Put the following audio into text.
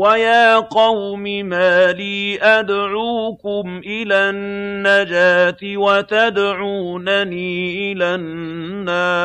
وَيَا قَوْمِ مَا لِي أَدْعُوكُمْ إِلَى النَّجَاةِ وَتَدْعُونَنِي إِلَى النَّارِ